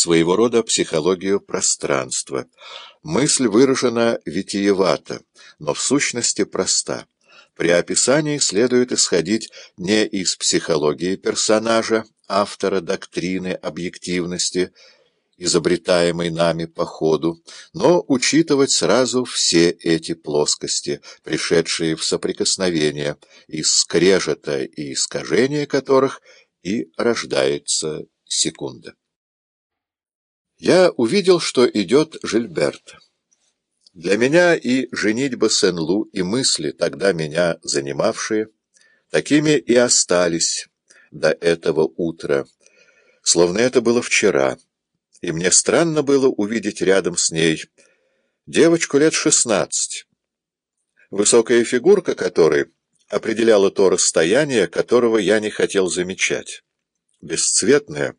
своего рода психологию пространства. Мысль выражена витиевато, но в сущности проста. При описании следует исходить не из психологии персонажа, автора доктрины объективности, изобретаемой нами по ходу, но учитывать сразу все эти плоскости, пришедшие в соприкосновение, из скрежета и искажения которых и рождается секунда. Я увидел, что идет Жильберт. Для меня и женитьба Сен-Лу, и мысли, тогда меня занимавшие, такими и остались до этого утра, словно это было вчера, и мне странно было увидеть рядом с ней девочку лет шестнадцать, высокая фигурка которой определяла то расстояние, которого я не хотел замечать. Бесцветное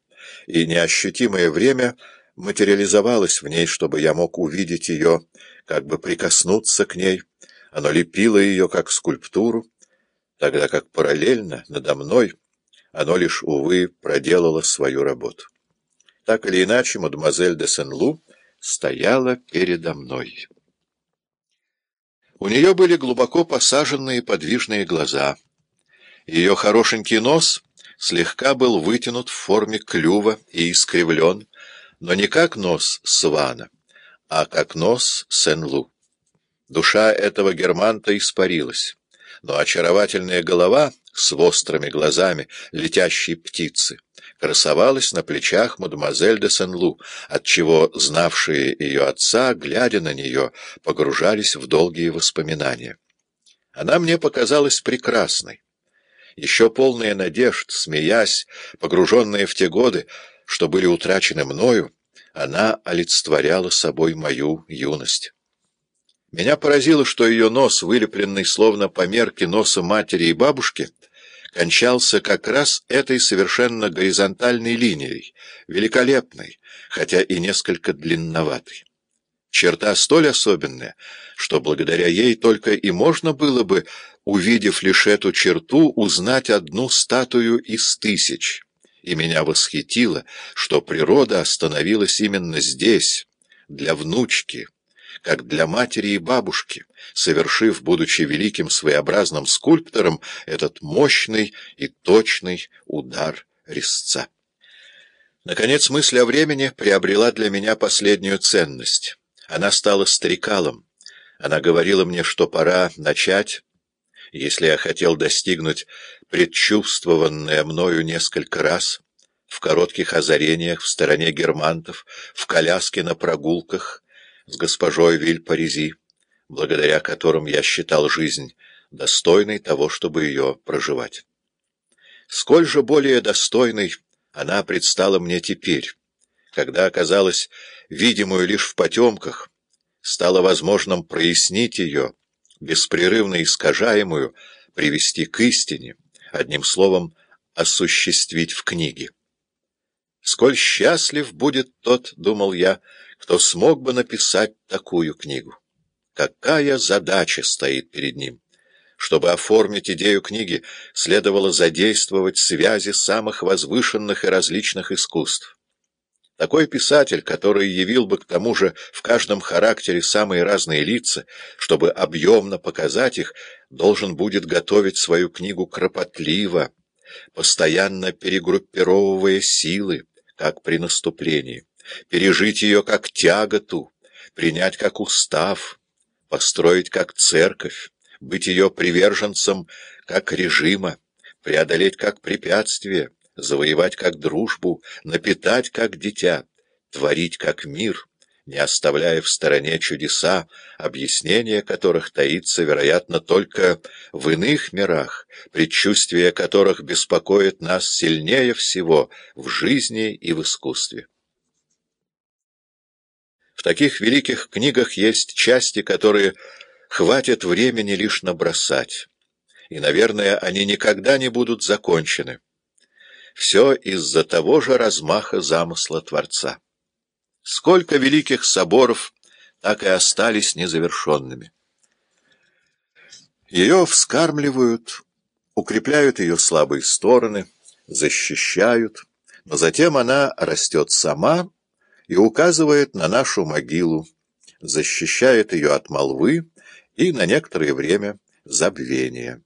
и неощутимое время — материализовалось в ней, чтобы я мог увидеть ее, как бы прикоснуться к ней. Оно лепило ее, как скульптуру, тогда как параллельно, надо мной, оно лишь, увы, проделало свою работу. Так или иначе, мадемуазель де Сен-Лу стояла передо мной. У нее были глубоко посаженные подвижные глаза. Ее хорошенький нос слегка был вытянут в форме клюва и искривлен, но не как нос Свана, а как нос Сен-Лу. Душа этого германта испарилась, но очаровательная голова с острыми глазами летящей птицы красовалась на плечах мадемуазель де Сен-Лу, отчего знавшие ее отца, глядя на нее, погружались в долгие воспоминания. Она мне показалась прекрасной. Еще полная надежд, смеясь, погруженная в те годы, что были утрачены мною, она олицетворяла собой мою юность. Меня поразило, что ее нос, вылепленный словно по мерке носа матери и бабушки, кончался как раз этой совершенно горизонтальной линией, великолепной, хотя и несколько длинноватой. Черта столь особенная, что благодаря ей только и можно было бы, увидев лишь эту черту, узнать одну статую из тысяч — и меня восхитило, что природа остановилась именно здесь, для внучки, как для матери и бабушки, совершив, будучи великим своеобразным скульптором, этот мощный и точный удар резца. Наконец, мысль о времени приобрела для меня последнюю ценность. Она стала старикалом. Она говорила мне, что пора начать если я хотел достигнуть предчувствованное мною несколько раз, в коротких озарениях в стороне германтов, в коляске на прогулках с госпожой Виль-Паризи, благодаря которым я считал жизнь достойной того, чтобы ее проживать. Сколь же более достойной она предстала мне теперь, когда оказалась видимую лишь в потемках, стало возможным прояснить ее, беспрерывно искажаемую, привести к истине, одним словом, осуществить в книге. Сколь счастлив будет тот, думал я, кто смог бы написать такую книгу. Какая задача стоит перед ним? Чтобы оформить идею книги, следовало задействовать связи самых возвышенных и различных искусств. Такой писатель, который явил бы к тому же в каждом характере самые разные лица, чтобы объемно показать их, должен будет готовить свою книгу кропотливо, постоянно перегруппировывая силы, как при наступлении, пережить ее как тяготу, принять как устав, построить как церковь, быть ее приверженцем как режима, преодолеть как препятствие, завоевать как дружбу, напитать как дитя, творить как мир, не оставляя в стороне чудеса, объяснение которых таится, вероятно, только в иных мирах, предчувствие которых беспокоит нас сильнее всего в жизни и в искусстве. В таких великих книгах есть части, которые хватит времени лишь набросать, и, наверное, они никогда не будут закончены. Все из-за того же размаха замысла Творца. Сколько великих соборов так и остались незавершенными. Ее вскармливают, укрепляют ее слабые стороны, защищают, но затем она растет сама и указывает на нашу могилу, защищает ее от молвы и на некоторое время забвения.